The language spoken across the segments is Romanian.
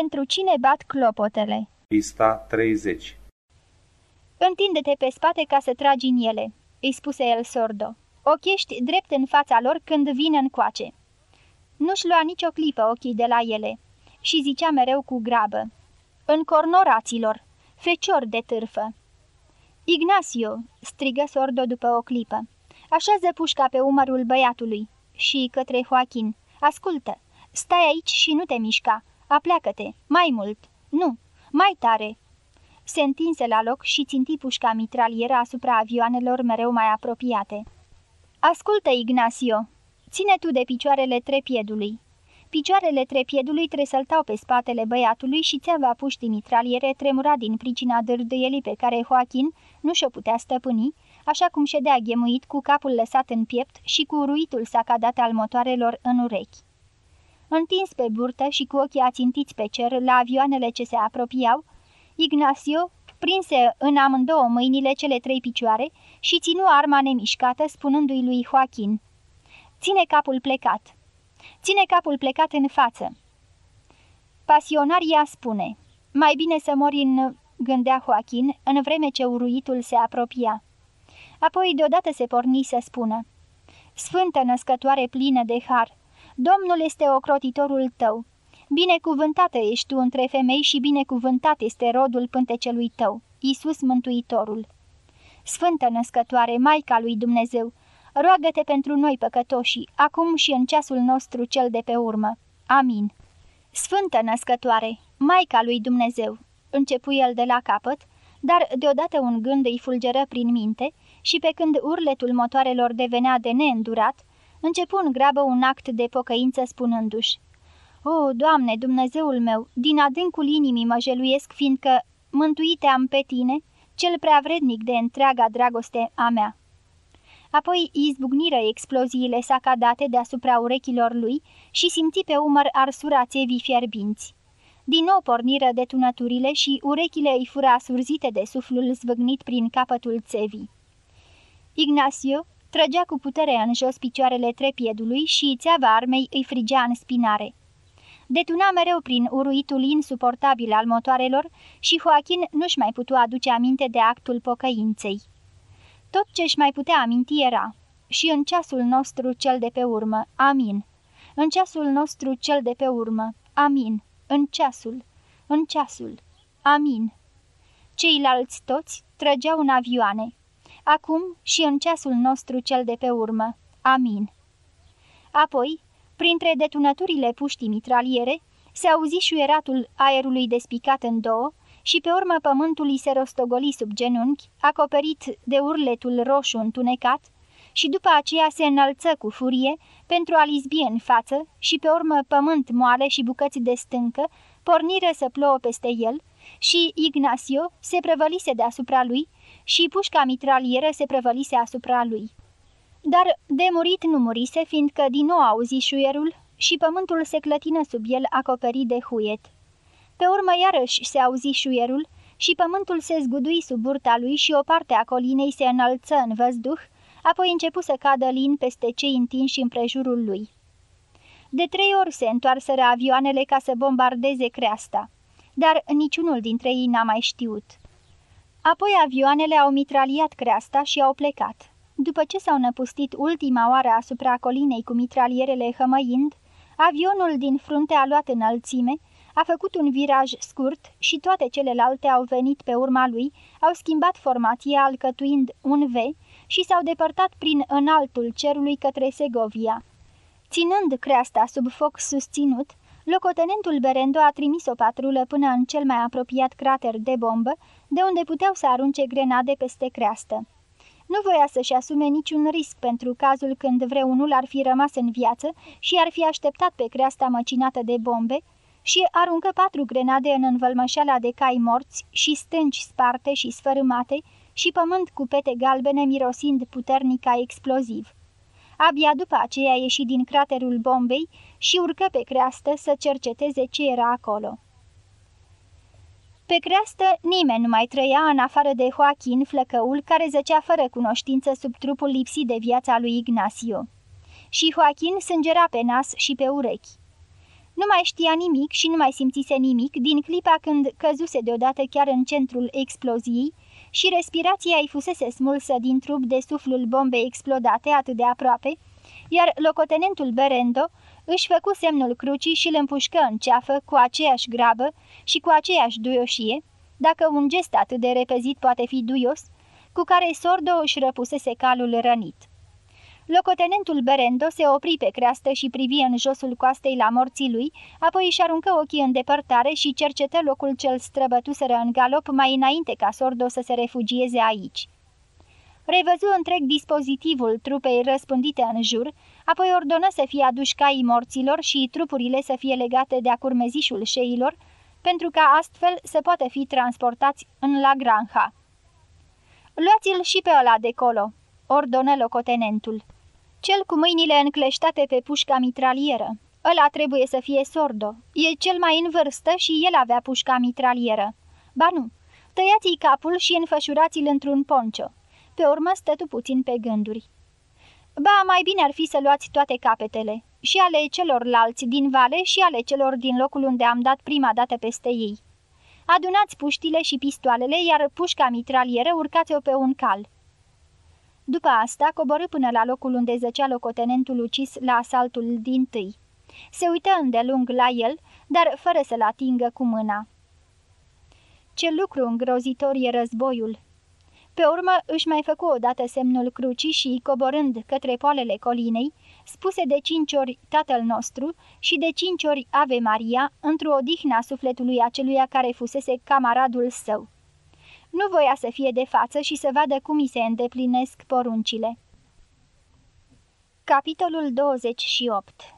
Pentru cine bat clopotele? Pista 30 Întinde-te pe spate ca să tragi în ele, îi spuse el sordo. Ochești drept în fața lor când vin încoace. Nu-și lua nicio clipă ochii de la ele și zicea mereu cu grabă. Încornoraților, fecior de târfă. Ignacio, strigă sordo după o clipă. Așează pușca pe umărul băiatului și către Joaquin. Ascultă, stai aici și nu te mișca. Apleacă-te, mai mult. Nu, mai tare. Se întinse la loc și ținti pușca mitralieră asupra avioanelor mereu mai apropiate. Ascultă, Ignacio, ține tu de picioarele trepiedului. Picioarele trepiedului tresăltau pe spatele băiatului și țeava puștii mitraliere tremura din pricina dârdâielii pe care Joaquin nu și-o putea stăpâni, așa cum ședea ghemuit cu capul lăsat în piept și cu uruitul sacadat al motoarelor în urechi. Întins pe burtă și cu ochii ațintiți pe cer la avioanele ce se apropiau, Ignacio prinse în amândouă mâinile cele trei picioare și ținu arma nemișcată, spunându-i lui Joaquin, Ține capul plecat! Ține capul plecat în față!" Pasionaria spune, mai bine să mori în gândea Joaquin, în vreme ce uruitul se apropia. Apoi deodată se porni să spună, Sfântă născătoare plină de har, Domnul este ocrotitorul tău. Binecuvântată ești tu între femei și binecuvântat este rodul pântecelui tău, Iisus Mântuitorul. Sfântă născătoare, Maica lui Dumnezeu, roagă-te pentru noi păcătoșii, acum și în ceasul nostru cel de pe urmă. Amin. Sfântă născătoare, Maica lui Dumnezeu, începu el de la capăt, dar deodată un gând îi fulgeră prin minte și pe când urletul motoarelor devenea de neîndurat, începu în grabă un act de pocăință spunându-și O, Doamne, Dumnezeul meu, din adâncul inimii mă jeluiesc, fiindcă mântuite am pe Tine, cel prea vrednic de întreaga dragoste a mea." Apoi izbucniră exploziile sacadate deasupra urechilor lui și simți pe umăr arsura țevii fierbinți. Din nou porniră detunăturile și urechile îi fura surzite de suflul zvâgnit prin capătul țevii. Ignacio trăgea cu putere în jos picioarele trepiedului și țeava armei îi frigea în spinare. Detuna mereu prin uruitul insuportabil al motoarelor și Joachim nu-și mai putea aduce aminte de actul pocăinței. Tot ce-și mai putea aminti era, și în ceasul nostru cel de pe urmă, amin. În ceasul nostru cel de pe urmă, amin în ceasul, în ceasul, amin. Ceilalți toți trăgeau în avioane, acum și în ceasul nostru cel de pe urmă, amin. Apoi, printre detunăturile puștii mitraliere, se auzi șuieratul aerului despicat în două și pe urmă pământul îi se rostogoli sub genunchi, acoperit de urletul roșu întunecat, și după aceea se înălță cu furie pentru a lizbi în față și pe urmă pământ moale și bucăți de stâncă porniră să plouă peste el și Ignacio se prăvălise deasupra lui și pușca mitralieră se prăvălise asupra lui. Dar de murit nu murise, fiindcă din nou auzi șuierul și pământul se clătină sub el acoperit de huiet. Pe urmă iarăși se auzi șuierul și pământul se zgudui sub burta lui și o parte a colinei se înălță în văzduh, apoi începu să cadă lin peste cei întinși împrejurul lui. De trei ori se întoarseră avioanele ca să bombardeze creasta, dar niciunul dintre ei n-a mai știut. Apoi avioanele au mitraliat creasta și au plecat. După ce s-au năpustit ultima oară asupra colinei cu mitralierele hămăind, avionul din frunte a luat înălțime, a făcut un viraj scurt și toate celelalte au venit pe urma lui, au schimbat formația alcătuind un V și s-au depărtat prin înaltul cerului către Segovia. Ținând creasta sub foc susținut, locotenentul Berendo a trimis o patrulă până în cel mai apropiat crater de bombă, de unde puteau să arunce grenade peste creastă. Nu voia să-și asume niciun risc pentru cazul când vreunul ar fi rămas în viață și ar fi așteptat pe creasta măcinată de bombe și aruncă patru grenade în învălmășeala de cai morți și stânci sparte și sfărâmate, și pământ cu pete galbene mirosind puternic ca exploziv. Abia după aceea ieși din craterul bombei și urcă pe creastă să cerceteze ce era acolo. Pe creastă nimeni nu mai trăia în afară de Joaquin, flăcăul, care zăcea fără cunoștință sub trupul lipsit de viața lui Ignacio. Și Joaquin sângera pe nas și pe urechi. Nu mai știa nimic și nu mai simțise nimic din clipa când căzuse deodată chiar în centrul exploziei și respirația îi fusese smulsă din trup de suflul bombei explodate atât de aproape, iar locotenentul Berendo își făcu semnul crucii și îl împușcă în ceafă cu aceeași grabă și cu aceeași duioșie, dacă un gest atât de repezit poate fi duios, cu care Sordo își răpusese calul rănit. Locotenentul Berendo se opri pe creastă și privi în josul coastei la morții lui, apoi își aruncă ochii în depărtare și cercetă locul cel străbătuseră în galop mai înainte ca Sordo să se refugieze aici. Revăzu întreg dispozitivul trupei răspândite în jur, apoi ordonă să fie aduși caii morților și trupurile să fie legate de-a curmezișul șeilor, pentru ca astfel să poată fi transportați în la Granja. Luați-l și pe ăla de colo," ordonă locotenentul. Cel cu mâinile încleștate pe pușca mitralieră. Ăla trebuie să fie sordo. E cel mai în vârstă și el avea pușca mitralieră. Ba nu, tăiați-i capul și înfășurați-l într-un poncio. Pe urmă stătu puțin pe gânduri. Ba, mai bine ar fi să luați toate capetele, și ale celorlalți din vale și ale celor din locul unde am dat prima dată peste ei. Adunați puștile și pistoalele, iar pușca mitralieră urcați-o pe un cal. După asta, coborâ până la locul unde zăcea locotenentul ucis la asaltul din tâi. Se uită îndelung la el, dar fără să-l atingă cu mâna. Ce lucru îngrozitor e războiul! Pe urmă își mai făcu odată semnul crucii și, coborând către poalele colinei, spuse de cinci ori Tatăl nostru și de cinci ori Ave Maria, într-o odihna sufletului aceluia care fusese camaradul său. Nu voia să fie de față și să vadă cum îi se îndeplinesc poruncile. Capitolul 28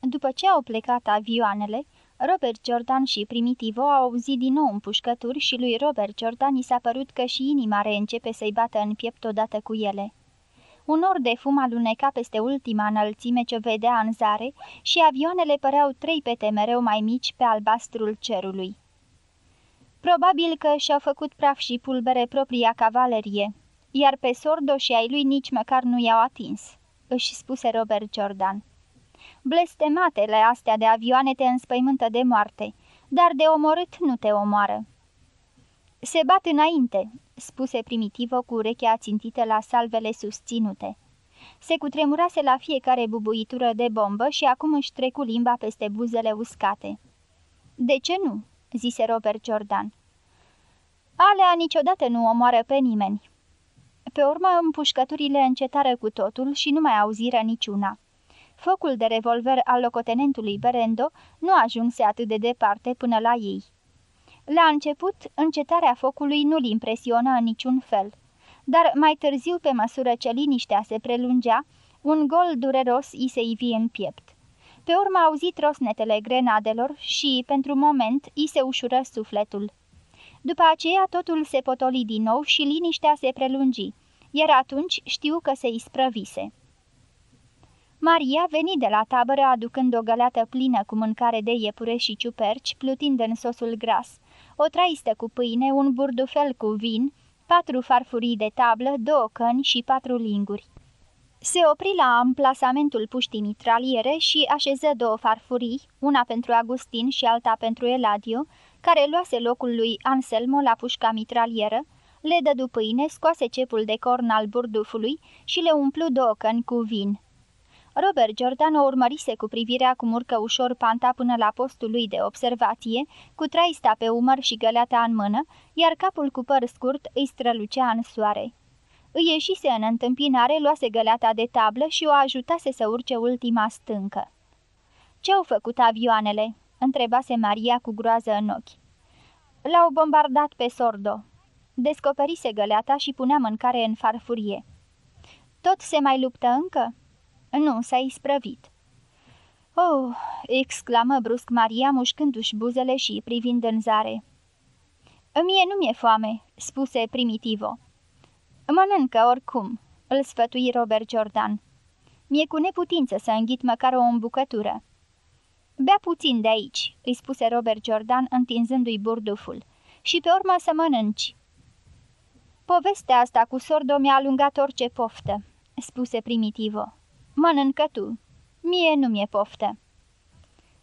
După ce au plecat avioanele, Robert Jordan și Primitivo au auzit din nou împușcături și lui Robert Jordan i s-a părut că și inima reîncepe să-i bată în piept odată cu ele. Un nor de fum aluneca peste ultima înălțime ce vedea în zare și avioanele păreau trei pete mereu mai mici pe albastrul cerului. Probabil că și-au făcut praf și pulbere propria cavalerie, iar pe sordo și ai lui nici măcar nu i-au atins, își spuse Robert Jordan. Blestematele astea de avioane te înspăimântă de moarte, dar de omorât nu te omoară. Se bat înainte, spuse primitivă cu urechea țintită la salvele susținute. Se cutremurase la fiecare bubuitură de bombă și acum își trecu limba peste buzele uscate. De ce nu?" Zise Robert Jordan. Alea niciodată nu omoară pe nimeni. Pe urmă, împușcăturile încetară cu totul și nu mai auziră niciuna. Focul de revolver al locotenentului Berendo nu ajunse atât de departe până la ei. La început, încetarea focului nu-l impresiona în niciun fel, dar mai târziu, pe măsură ce liniștea se prelungea, un gol dureros i se ivi în piept. Pe urmă auzit rosnetele grenadelor și, pentru moment, i se ușură sufletul. După aceea totul se potoli din nou și liniștea se prelungi, iar atunci știu că se isprăvise. Maria veni de la tabără aducând o găleată plină cu mâncare de iepure și ciuperci, plutind în sosul gras, o traistă cu pâine, un burdufel cu vin, patru farfurii de tablă, două căni și patru linguri. Se opri la amplasamentul puștii mitraliere și așeză două farfurii, una pentru Agustin și alta pentru Eladio, care luase locul lui Anselmo la pușca mitralieră, le dădu pâine, scoase cepul de corn al burdufului și le umplu două căni cu vin. Robert Jordan o urmărise cu privirea cum urcă ușor panta până la postul lui de observație, cu traista pe umăr și găleata în mână, iar capul cu păr scurt îi strălucea în soare. Îi ieșise în întâmpinare, luase găleata de tablă și o ajutase să urce ultima stâncă. Ce-au făcut avioanele?" întrebase Maria cu groază în ochi. L-au bombardat pe sordo. Descoperise găleata și punea mâncare în farfurie. Tot se mai luptă încă?" Nu, s-a isprăvit." Oh!" exclamă brusc Maria, mușcându-și buzele și privind în zare. Mie nu mi-e foame," spuse Primitivo. Mănâncă oricum," îl sfătui Robert Jordan. Mi-e cu neputință să înghit măcar o îmbucătură." Bea puțin de aici," îi spuse Robert Jordan, întinzându-i burduful, și pe urmă să mănânci." Povestea asta cu sordo mi-a alungat orice poftă," spuse Primitivo. Mănâncă tu. Mie nu mi-e poftă."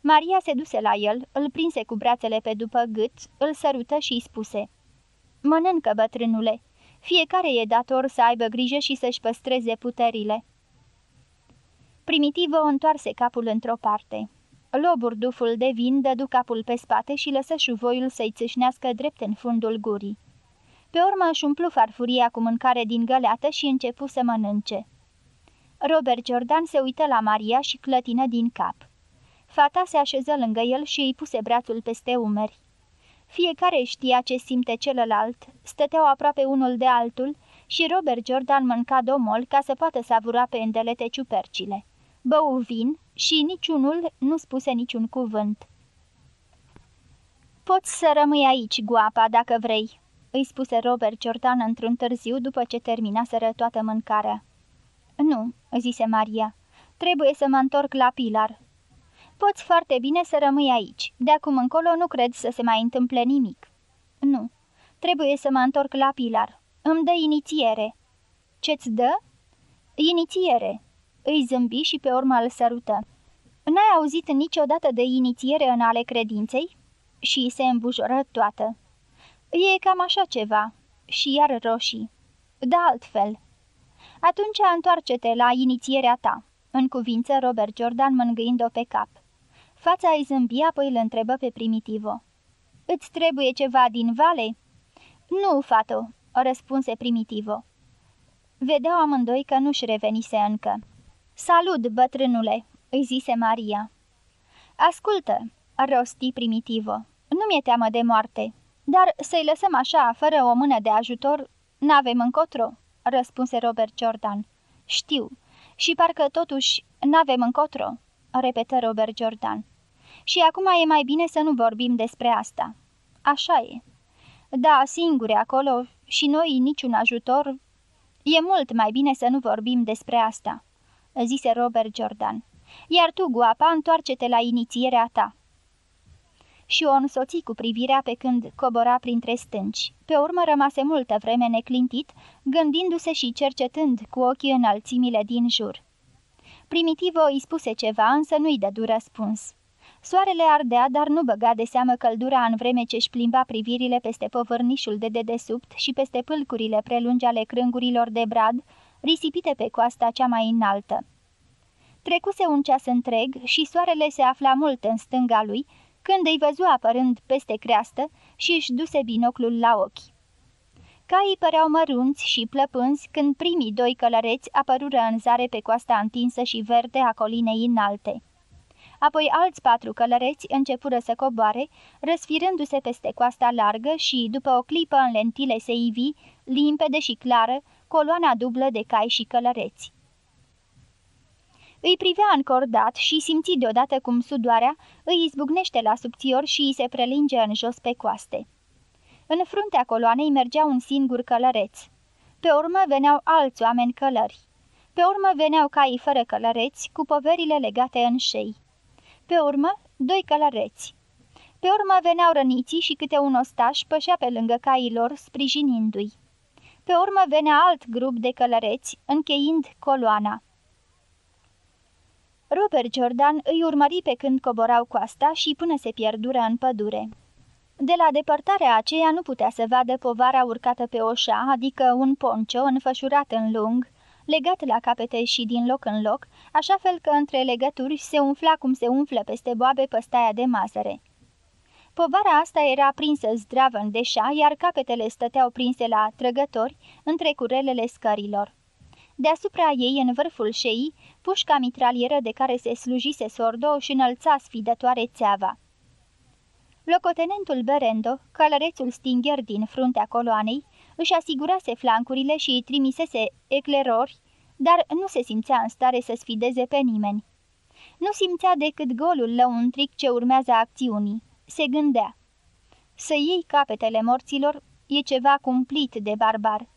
Maria se duse la el, îl prinse cu brațele pe după gât, îl sărută și îi spuse Mănâncă, bătrânule, fiecare e dator să aibă grijă și să-și păstreze puterile." Primitivă o întoarse capul într-o parte. Lobur duful de vin dădu capul pe spate și lăsă șuvoiul să-i țâșnească drept în fundul gurii. Pe urmă își umplu farfuria cu mâncare din găleată și începu să mănânce. Robert Jordan se uită la Maria și clătină din cap. Fata se așeză lângă el și îi puse brațul peste umeri. Fiecare știa ce simte celălalt, stăteau aproape unul de altul și Robert Jordan mânca domol ca să poată savura pe îndelete ciupercile. Bău vin și niciunul nu spuse niciun cuvânt. Poți să rămâi aici, guapa, dacă vrei," îi spuse Robert Jordan într-un târziu după ce terminaseră toată mâncarea. Nu," zise Maria, trebuie să mă întorc la Pilar." Poți foarte bine să rămâi aici. De acum încolo nu cred să se mai întâmple nimic." Nu, trebuie să mă întorc la Pilar. Îmi dă inițiere." Ce-ți dă?" Inițiere." Îi zâmbi și pe urmă îl sărută. N-ai auzit niciodată de inițiere în ale credinței?" Și se îmbujoră toată. E cam așa ceva. Și iar roșii. Da altfel. Atunci întoarce-te la inițierea ta, în cuvință Robert Jordan mângâind-o pe cap. Fața îi zâmbi, apoi îl întrebă pe Primitivo. Îți trebuie ceva din vale?" Nu, fato," răspunse Primitivo. Vedeau amândoi că nu-și revenise încă. Salut, bătrânule!" îi zise Maria. Ascultă!" rosti Primitivo. Nu mi-e teamă de moarte, dar să-i lăsăm așa, fără o mână de ajutor, n-avem încotro," răspunse Robert Jordan. Știu, și parcă totuși n-avem încotro," repetă Robert Jordan. Și acum e mai bine să nu vorbim despre asta. Așa e. Da, singure acolo și noi niciun ajutor. E mult mai bine să nu vorbim despre asta, zise Robert Jordan. Iar tu, guapa, întoarce-te la inițierea ta. Și o însoți cu privirea pe când cobora printre stânci. Pe urmă rămase multă vreme neclintit, gândindu-se și cercetând cu ochii înălțimile din jur. Primitivo îi spuse ceva, însă nu-i dădu răspuns. Soarele ardea, dar nu băga de seamă căldura în vreme ce își plimba privirile peste povărnișul de dedesubt și peste pâlcurile prelungi ale crângurilor de brad, risipite pe coasta cea mai înaltă. Trecuse un ceas întreg și soarele se afla mult în stânga lui, când îi văzu apărând peste creastă și își duse binoclul la ochi. Caii păreau mărunți și plăpânzi când primii doi călăreți apărură în zare pe coasta întinsă și verde a colinei înalte. Apoi alți patru călăreți începură să coboare, răsfirându-se peste coasta largă și, după o clipă în lentile se ivi, limpede și clară, coloana dublă de cai și călăreți. Îi privea încordat și simți deodată cum sudoarea îi izbucnește la subțior și îi se prelinge în jos pe coaste. În fruntea coloanei mergea un singur călăreț. Pe urmă veneau alți oameni călări. Pe urmă veneau caii fără călăreți, cu poverile legate în șei. Pe urmă, doi călăreți. Pe urmă veneau răniții și câte un ostaș pășea pe lângă cailor, sprijinindu-i. Pe urmă venea alt grup de călăreți, încheind coloana. Robert Jordan îi urmări pe când coborau coasta și până se pierdură în pădure. De la depărtarea aceea nu putea să vadă povara urcată pe oșa, adică un poncio înfășurat în lung, legat la capete și din loc în loc, așa fel că între legături se umfla cum se umflă peste boabe păstaia de mazăre. Povara asta era prinsă zdravă în deșa, iar capetele stăteau prinse la trăgători între curelele scărilor. Deasupra ei, în vârful șeii, pușca mitralieră de care se slujise sordo și înălța sfidătoare țeava. Locotenentul Berendo, călărețul stingher din fruntea coloanei, își asigurase flancurile și îi trimisese eclerori, dar nu se simțea în stare să sfideze pe nimeni. Nu simțea decât golul lăuntric ce urmează acțiunii. Se gândea. Să iei capetele morților e ceva cumplit de barbar,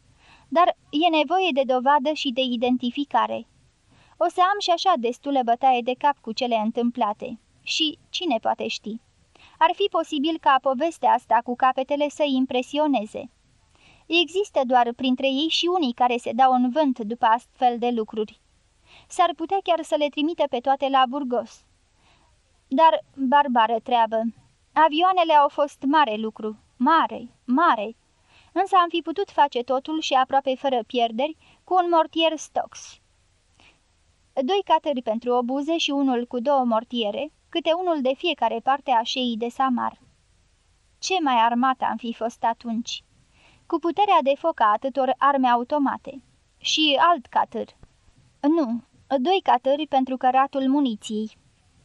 dar e nevoie de dovadă și de identificare. O să am și așa destulă bătaie de cap cu cele întâmplate. Și cine poate ști? Ar fi posibil ca povestea asta cu capetele să-i impresioneze. Există doar printre ei și unii care se dau în vânt după astfel de lucruri. S-ar putea chiar să le trimite pe toate la Burgos. Dar barbară treabă. Avioanele au fost mare lucru, mare, mare. Însă am fi putut face totul și aproape fără pierderi cu un mortier Stox. Doi catări pentru obuze și unul cu două mortiere, câte unul de fiecare parte a șeii de Samar. Ce mai armată am fi fost atunci! Cu puterea de foc a atâtor arme automate. Și alt catăr. Nu, doi catări pentru căratul muniției.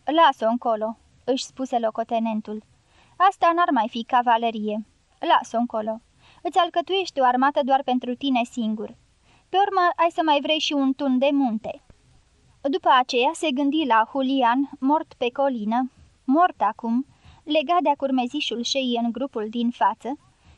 Las-o încolo, își spuse locotenentul. Asta n-ar mai fi cavalerie. Las-o încolo. Îți alcătuiești o armată doar pentru tine singur. Pe urmă, ai să mai vrei și un tun de munte. După aceea se gândi la Julian, mort pe colină, mort acum, legat de-a curmezișul șeii în grupul din față,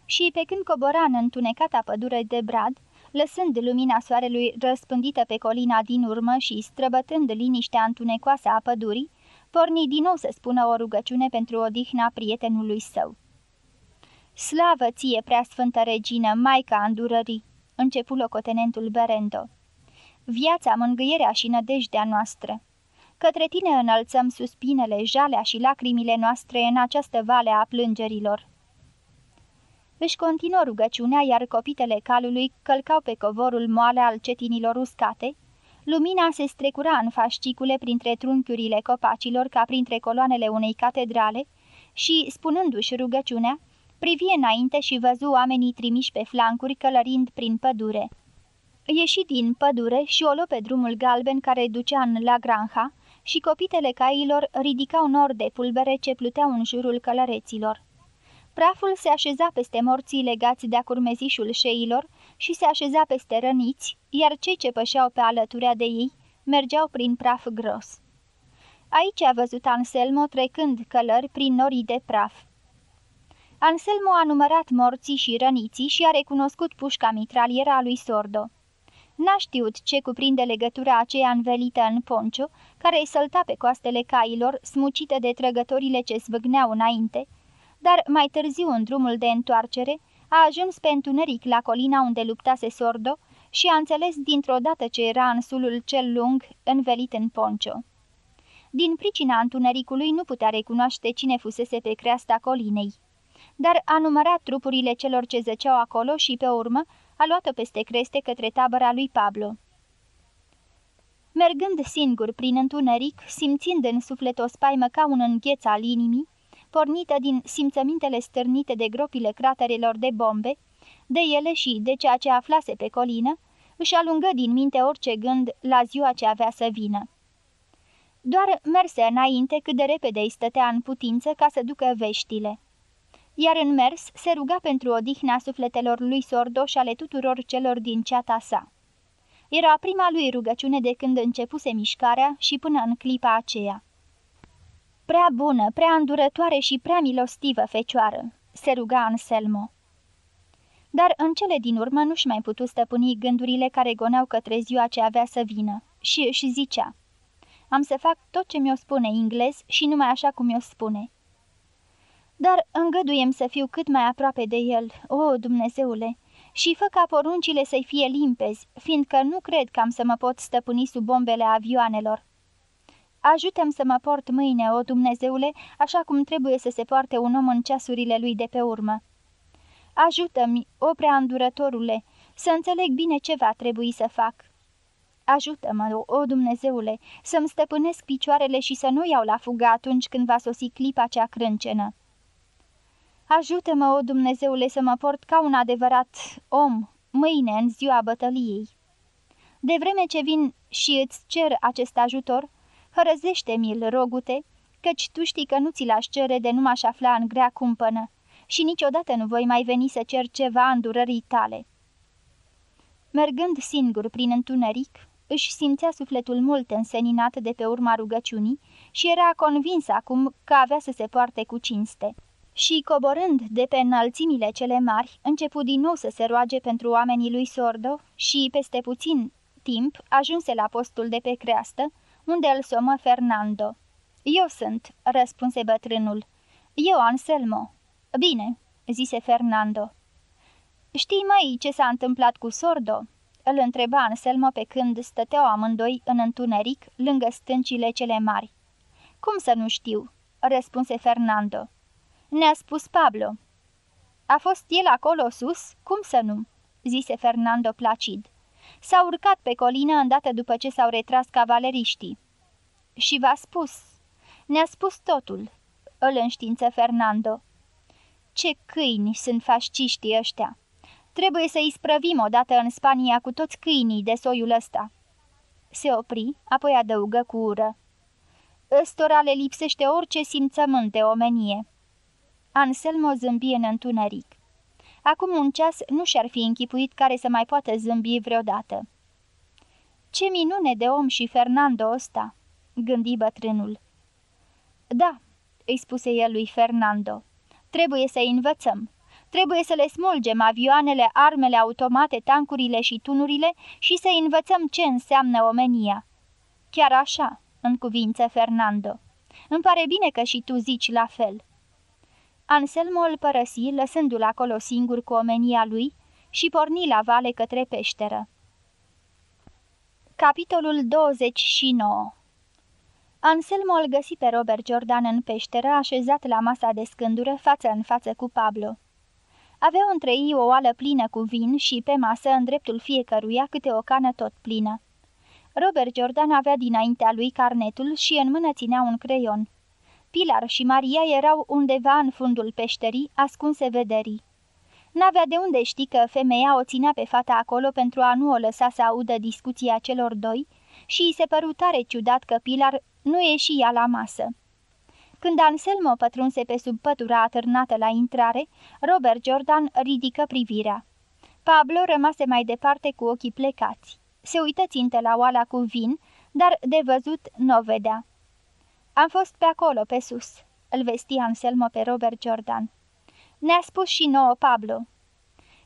și pe când cobora în întunecata pădure de brad, lăsând lumina soarelui răspândită pe colina din urmă și străbătând liniștea întunecoasă a pădurii, porni din nou să spună o rugăciune pentru odihna prietenului său. Slavă ție, preasfântă regină, maica îndurării!" începu locotenentul Berendo. Viața, mângâierea și nădejdea noastră. Către tine înălțăm suspinele, jalea și lacrimile noastre în această vale a plângerilor. Își continuă rugăciunea, iar copitele calului călcau pe covorul moale al cetinilor uscate, Lumina se strecura în fascicule printre trunchiurile copacilor ca printre coloanele unei catedrale și, spunându-și rugăciunea, privi înainte și văzu oamenii trimiși pe flancuri călărind prin pădure. Ieși din pădure și o luă pe drumul galben care ducea în la granja și copitele cailor ridicau nor de pulbere ce pluteau în jurul călăreților. Praful se așeza peste morții legați de-a curmezișul șeilor și se așeza peste răniți, iar cei ce pășeau pe alăturea de ei mergeau prin praf gros. Aici a văzut Anselmo trecând călări prin norii de praf. Anselmo a numărat morții și răniții și a recunoscut pușca mitraliera a lui Sordo. N-a știut ce cuprinde legătura aceea învelită în poncio, care îi sălta pe coastele cailor, smucită de trăgătorile ce zvâgneau înainte, dar mai târziu în drumul de întoarcere a ajuns pe întuneric la colina unde luptase Sordo și a înțeles dintr-o dată ce era în sulul cel lung, învelit în poncio. Din pricina întunericului nu putea recunoaște cine fusese pe creasta colinei, dar a numărat trupurile celor ce zăceau acolo și, pe urmă, a luat-o peste creste către tabăra lui Pablo. Mergând singur prin întuneric, simțind în suflet o spaimă ca un îngheț al inimii, pornită din simțămintele stârnite de gropile craterelor de bombe, de ele și de ceea ce aflase pe colină, își alungă din minte orice gând la ziua ce avea să vină. Doar merse înainte cât de repede îi stătea în putință ca să ducă veștile. Iar în mers se ruga pentru odihna sufletelor lui Sordo și ale tuturor celor din ceata sa. Era prima lui rugăciune de când începuse mișcarea și până în clipa aceea. Prea bună, prea îndurătoare și prea milostivă fecioară, se ruga Anselmo. Dar în cele din urmă nu-și mai putu stăpâni gândurile care goneau către ziua ce avea să vină și își zicea Am să fac tot ce mi-o spune englez și numai așa cum mi-o spune. Dar îngăduiem să fiu cât mai aproape de el, o, Dumnezeule, și fă ca poruncile să-i fie limpezi, fiindcă nu cred că am să mă pot stăpâni sub bombele avioanelor. Ajută-mi să mă port mâine, o Dumnezeule, așa cum trebuie să se poarte un om în ceasurile lui de pe urmă. Ajută-mi, o prea îndurătorule, să înțeleg bine ce va trebui să fac. Ajută-mă, o Dumnezeule, să-mi stăpânesc picioarele și să nu iau la fugă atunci când va sosi clipa cea crâncenă. Ajută-mă, o Dumnezeule, să mă port ca un adevărat om, mâine, în ziua bătăliei. De vreme ce vin și îți cer acest ajutor, hărăzește-mi-l, rogute, căci tu știi că nu ți l-aș cere de nu m-aș afla în grea cumpănă și niciodată nu voi mai veni să cer ceva în durării tale. Mergând singur prin întuneric, își simțea sufletul mult înseninat de pe urma rugăciunii și era convins acum că avea să se poarte cu cinste. Și, coborând de pe înălțimile cele mari, începu din nou să se roage pentru oamenii lui Sordo și, peste puțin timp, ajunse la postul de pe creastă, unde îl somă Fernando. Eu sunt," răspunse bătrânul. Eu, Anselmo." Bine," zise Fernando. Știi, mai ce s-a întâmplat cu Sordo?" Îl întreba Anselmo pe când stăteau amândoi în întuneric, lângă stâncile cele mari. Cum să nu știu?" răspunse Fernando. Ne-a spus Pablo. A fost el acolo sus? Cum să nu?" zise Fernando placid. S-a urcat pe colină îndată după ce s-au retras cavaleriștii. Și v-a spus. Ne-a spus totul, îl înștiință Fernando. Ce câini sunt fasciștii ăștia! Trebuie să-i sprăvim odată în Spania cu toți câinii de soiul ăsta." Se opri, apoi adăugă cu ură. Ăstora le lipsește orice simțământ de omenie. Anselmo zâmbi în întuneric. Acum un ceas nu și-ar fi închipuit care să mai poată zâmbi vreodată. Ce minune de om și Fernando ăsta!" gândi bătrânul. Da," îi spuse el lui Fernando, trebuie să învățăm. Trebuie să le smulgem avioanele, armele automate, tancurile și tunurile și să învățăm ce înseamnă omenia." Chiar așa," în cuvință Fernando. Îmi pare bine că și tu zici la fel." Anselmo îl părăsi, lăsându-l acolo singur cu omenia lui și porni la vale către peșteră. Capitolul 29 Anselmo îl găsi pe Robert Jordan în peșteră, așezat la masa de scândură, față în față cu Pablo. Aveau între ei o oală plină cu vin și, pe masă, în dreptul fiecăruia, câte o cană tot plină. Robert Jordan avea dinaintea lui carnetul și în mână ținea un creion. Pilar și Maria erau undeva în fundul peșterii, ascunse vederii. N-avea de unde ști că femeia o ținea pe fata acolo pentru a nu o lăsa să audă discuția celor doi și îi se păru tare ciudat că Pilar nu ieși ea la masă. Când Anselmo pătrunse pe sub pătura atârnată la intrare, Robert Jordan ridică privirea. Pablo rămase mai departe cu ochii plecați. Se uită țintă la oala cu vin, dar de văzut nu o vedea. Am fost pe acolo, pe sus," îl vesti Anselmo pe Robert Jordan. Ne-a spus și nouă Pablo."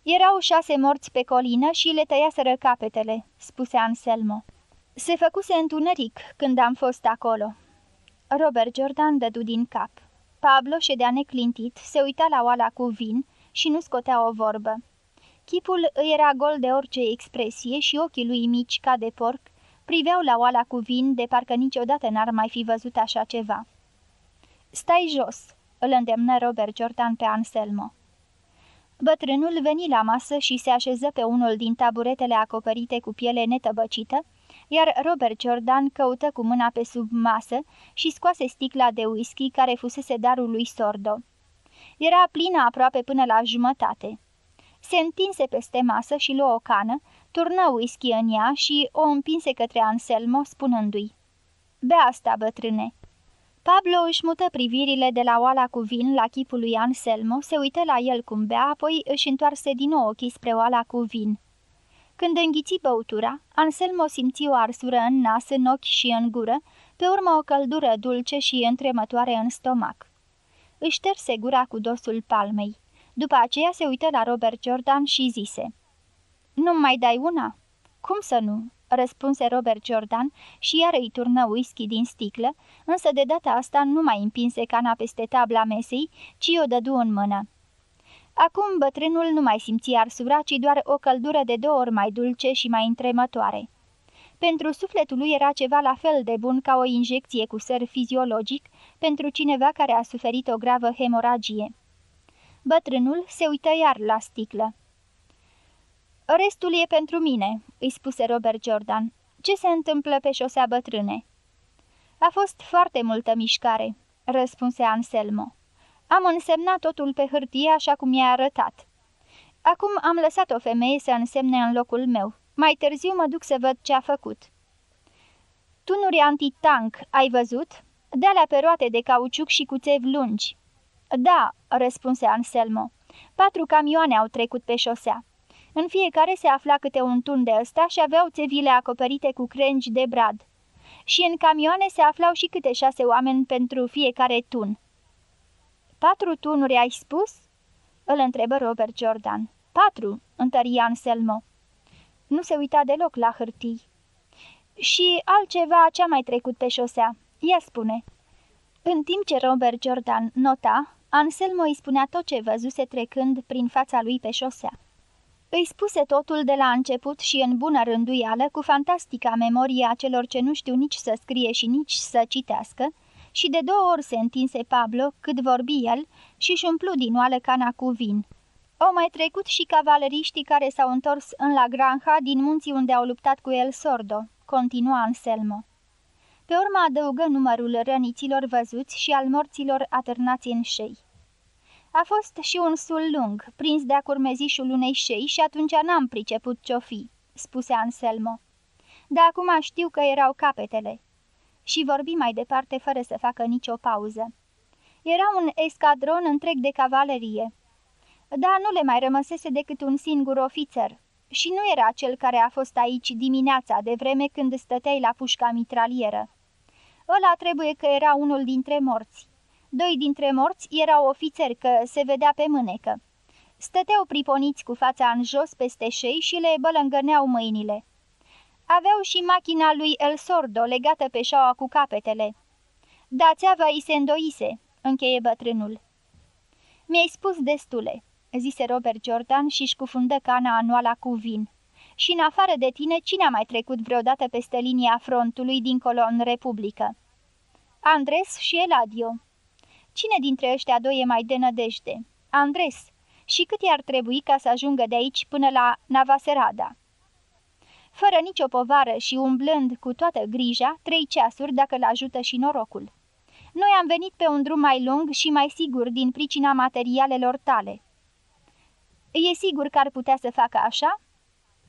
Erau șase morți pe colină și le tăiaseră capetele," spuse Anselmo. Se făcuse întuneric când am fost acolo." Robert Jordan dădu din cap. Pablo ședea neclintit, se uita la oala cu vin și nu scotea o vorbă. Chipul îi era gol de orice expresie și ochii lui mici ca de porc priveau la oala cu vin de parcă niciodată n-ar mai fi văzut așa ceva. Stai jos!" îl îndemnă Robert Jordan pe Anselmo. Bătrânul veni la masă și se așeză pe unul din taburetele acoperite cu piele netăbăcită, iar Robert Jordan căută cu mâna pe sub masă și scoase sticla de whisky care fusese darul lui Sordo. Era plină aproape până la jumătate. Se întinse peste masă și luă o cană, turnă whisky în ea și o împinse către Anselmo, spunându-i Bea asta, bătrâne!" Pablo își mută privirile de la oala cu vin la chipul lui Anselmo, se uită la el cum bea, apoi își întoarse din nou ochii spre oala cu vin. Când înghiți băutura, Anselmo simți o arsură în nas, în ochi și în gură, pe urmă o căldură dulce și întremătoare în stomac. Își șterse gura cu dosul palmei. După aceea se uită la Robert Jordan și zise Nu mai dai una?" Cum să nu?" răspunse Robert Jordan și iar îi turnă whisky din sticlă, însă de data asta nu mai împinse cana peste tabla mesei, ci o dădu în mână. Acum bătrânul nu mai simțea arsura, ci doar o căldură de două ori mai dulce și mai întremătoare. Pentru sufletul lui era ceva la fel de bun ca o injecție cu săr fiziologic pentru cineva care a suferit o gravă hemoragie. Bătrânul se uită iar la sticlă. Restul e pentru mine," îi spuse Robert Jordan. Ce se întâmplă pe șosea bătrâne?" A fost foarte multă mișcare," răspunse Anselmo. Am însemnat totul pe hârtie așa cum i-a arătat. Acum am lăsat o femeie să însemne în locul meu. Mai târziu mă duc să văd ce a făcut. Tunuri antitank, ai văzut? De-alea pe roate de cauciuc și cu țevi lungi. Da, răspunse Anselmo. Patru camioane au trecut pe șosea. În fiecare se afla câte un tun de ăsta și aveau țevile acoperite cu crengi de brad. Și în camioane se aflau și câte șase oameni pentru fiecare tun. Patru tunuri ai spus?" îl întrebă Robert Jordan. Patru," întări Anselmo. Nu se uita deloc la hârtii. Și altceva ce-a mai trecut pe șosea. Ia spune." În timp ce Robert Jordan nota, Anselmo îi spunea tot ce văzuse trecând prin fața lui pe șosea. Îi spuse totul de la început și în bună rânduială, cu fantastica memorie a celor ce nu știu nici să scrie și nici să citească, Și de două ori se întinse Pablo cât vorbi el și-și umplu din oală cana cu vin. Au mai trecut și cavaleriștii care s-au întors în la granja din munții unde au luptat cu el Sordo, continua Anselmo. Pe urmă adăugă numărul răniților văzuți și al morților atârnați în șei. A fost și un sul lung, prins de-a curmezișul unei șei și atunci n-am priceput ce-o fi, spuse Anselmo. Dar acum știu că erau capetele. Și vorbi mai departe fără să facă nicio pauză. Era un escadron întreg de cavalerie. Dar nu le mai rămăsese decât un singur ofițer. Și nu era cel care a fost aici dimineața, de vreme când stăteai la pușca mitralieră. Ăla trebuie că era unul dintre morți. Doi dintre morți erau ofițeri că se vedea pe mânecă. Stăteau priponiți cu fața în jos peste șei și le bălângăneau mâinile. Aveau și machina lui El Sordo legată pe șaua cu capetele. Da, țeava i se îndoise, încheie bătrânul. Mi-ai spus destule, zise Robert Jordan și-și cufundă cana anuala cu vin. Și în afară de tine, cine a mai trecut vreodată peste linia frontului dincolo în Republică? Andres și Eladio. Cine dintre ăștia doi e mai de nădejde? Andres. Și cât i-ar trebui ca să ajungă de aici până la Navaserada? Fără nicio povară și umblând cu toată grija, trei ceasuri dacă îl ajută și norocul. Noi am venit pe un drum mai lung și mai sigur din pricina materialelor tale. E sigur că ar putea să facă așa?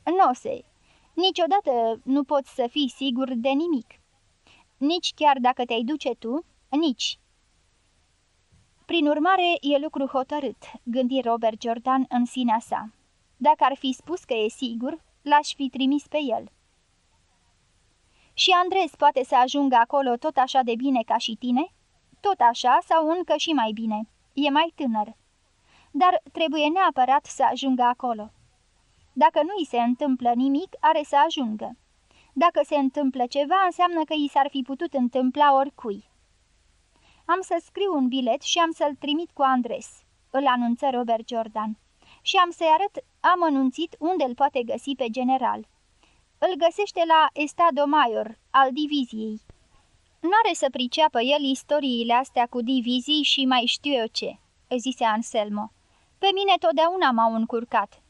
Nu se. Niciodată nu poți să fii sigur de nimic. Nici chiar dacă te-ai duce tu, nici. Prin urmare, e lucru hotărât, gândi Robert Jordan în sinea sa. Dacă ar fi spus că e sigur, l-aș fi trimis pe el. Și Andres poate să ajungă acolo tot așa de bine ca și tine? Tot așa sau încă și mai bine. E mai tânăr. Dar trebuie neapărat să ajungă acolo. Dacă nu îi se întâmplă nimic, are să ajungă. Dacă se întâmplă ceva, înseamnă că i s-ar fi putut întâmpla oricui. Am să scriu un bilet și am să-l trimit cu Andres, îl anunță Robert Jordan. Și am să-i arăt amănunțit unde îl poate găsi pe general. Îl găsește la Estado Mayor, al diviziei. N-are să priceapă el istoriile astea cu divizii și mai știu eu ce, zise Anselmo. Pe mine totdeauna m-au încurcat.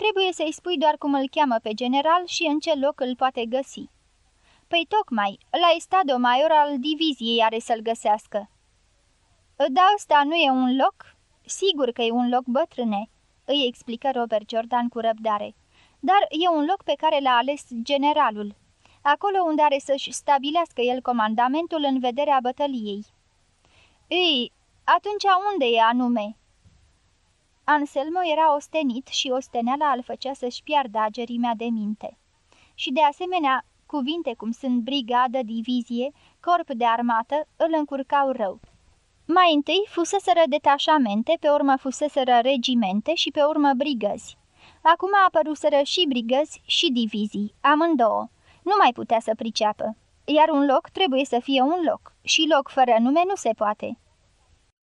Trebuie să-i spui doar cum îl cheamă pe general și în ce loc îl poate găsi. Păi tocmai, la Estado Mayor al diviziei are să-l găsească. Da, ăsta nu e un loc? Sigur că e un loc bătrâne, îi explică Robert Jordan cu răbdare. Dar e un loc pe care l-a ales generalul, acolo unde are să-și stabilească el comandamentul în vederea bătăliei. Ei, atunci unde e anume? Anselmo era ostenit și osteneala îl făcea să-și piardă agerimea de minte. Și de asemenea, cuvinte cum sunt brigadă, divizie, corp de armată, îl încurcau rău. Mai întâi fuseseră detașamente, pe urmă fuseseră regimente și pe urmă brigăzi. Acum apăruseră și brigăzi și divizii, amândouă. Nu mai putea să priceapă. Iar un loc trebuie să fie un loc și loc fără nume nu se poate.